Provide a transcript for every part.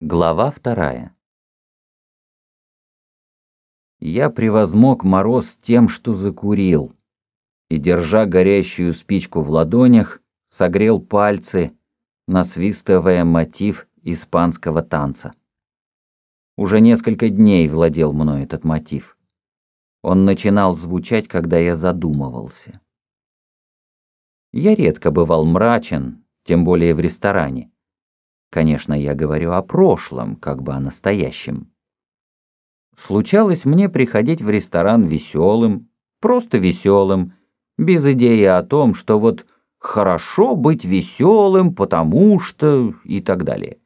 Глава вторая. Я превозмог мороз тем, что закурил, и, держа горящую спичку в ладонях, согрел пальцы, насвистывая мотив испанского танца. Уже несколько дней владел мной этот мотив. Он начинал звучать, когда я задумывался. Я редко бывал мрачен, тем более в ресторане. Конечно, я говорю о прошлом, как бы о настоящем. Случалось мне приходить в ресторан веселым, просто веселым, без идеи о том, что вот хорошо быть веселым, потому что и так далее.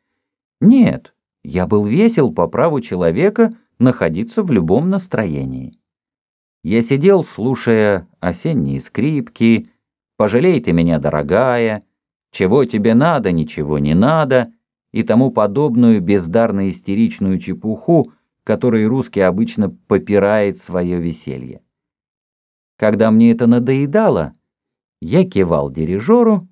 Нет, я был весел по праву человека находиться в любом настроении. Я сидел, слушая осенние скрипки, «Пожалей ты меня, дорогая», чего тебе надо, ничего не надо и тому подобную бездарно-истеричную чепуху, которой русский обычно попирает свое веселье. Когда мне это надоедало, я кивал дирижеру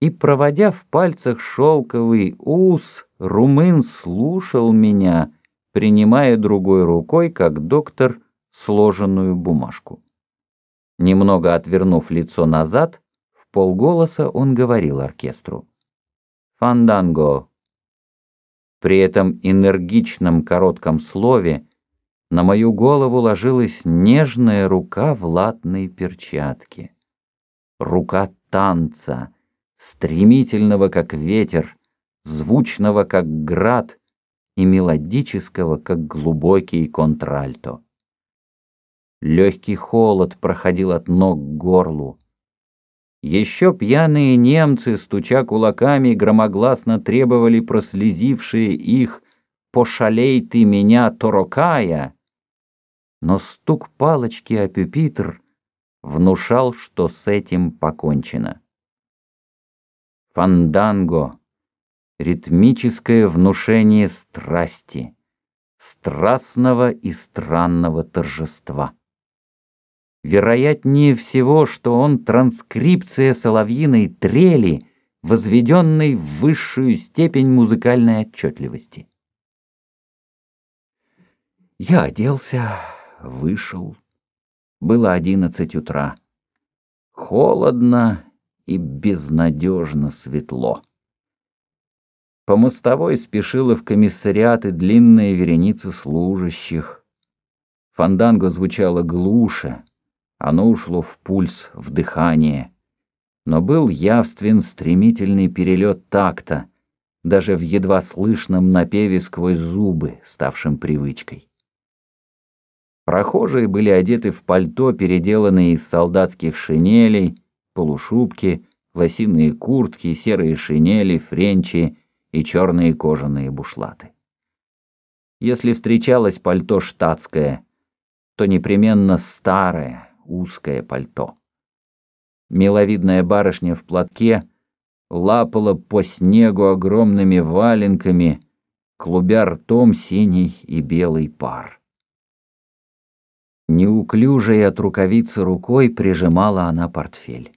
и, проводя в пальцах шелковый ус, румын слушал меня, принимая другой рукой, как доктор, сложенную бумажку. Немного отвернув лицо назад, полголоса он говорил оркестру. «Фанданго». При этом энергичном коротком слове на мою голову ложилась нежная рука в латной перчатке. Рука танца, стремительного, как ветер, звучного, как град, и мелодического, как глубокий контральто. Легкий холод проходил от ног к горлу. Еще пьяные немцы, стуча кулаками, громогласно требовали прослезившие их «Пошалей ты меня, Торокая!» Но стук палочки о пюпитр внушал, что с этим покончено. Фанданго — ритмическое внушение страсти, страстного и странного торжества. Вероятнее всего, что он транскрипция соловьиной трели, возведенной в высшую степень музыкальной отчетливости. Я оделся, вышел. Было одиннадцать утра. Холодно и безнадежно светло. По мостовой спешила в комиссариат и длинная вереница служащих. Фанданго звучало глуше, оно ушло в пульс, в дыхание. Но был явствен стремительный перелет такта, даже в едва слышном напеве сквозь зубы, ставшим привычкой. Прохожие были одеты в пальто, переделанные из солдатских шинелей, полушубки, лосиные куртки, серые шинели, френчи и черные кожаные бушлаты. Если встречалось пальто штатское, то непременно старое, узкое пальто. Миловидная барышня в платке лапала по снегу огромными валенками, клубя ртом синий и белый пар. Неуклюжей от рукавицы рукой прижимала она портфель.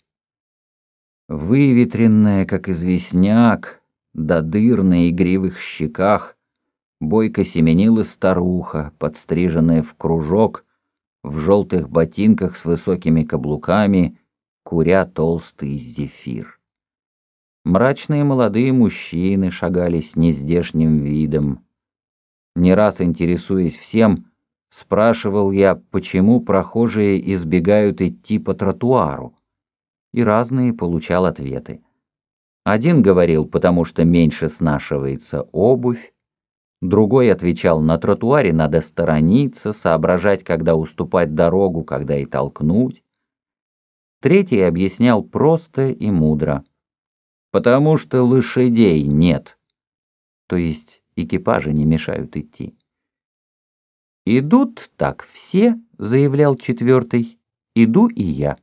Выветренная, как известняк, до дыр на игривых щеках, бойко семенила старуха, подстриженная в кружок, в желтых ботинках с высокими каблуками, куря толстый зефир. Мрачные молодые мужчины шагали с нездешним видом. Не раз интересуясь всем, спрашивал я, почему прохожие избегают идти по тротуару, и разные получал ответы. Один говорил, потому что меньше снашивается обувь, Другой отвечал, на тротуаре надо сторониться, соображать, когда уступать дорогу, когда и толкнуть. Третий объяснял просто и мудро. Потому что лошадей нет. То есть экипажи не мешают идти. «Идут так все», — заявлял четвертый, — «иду и я».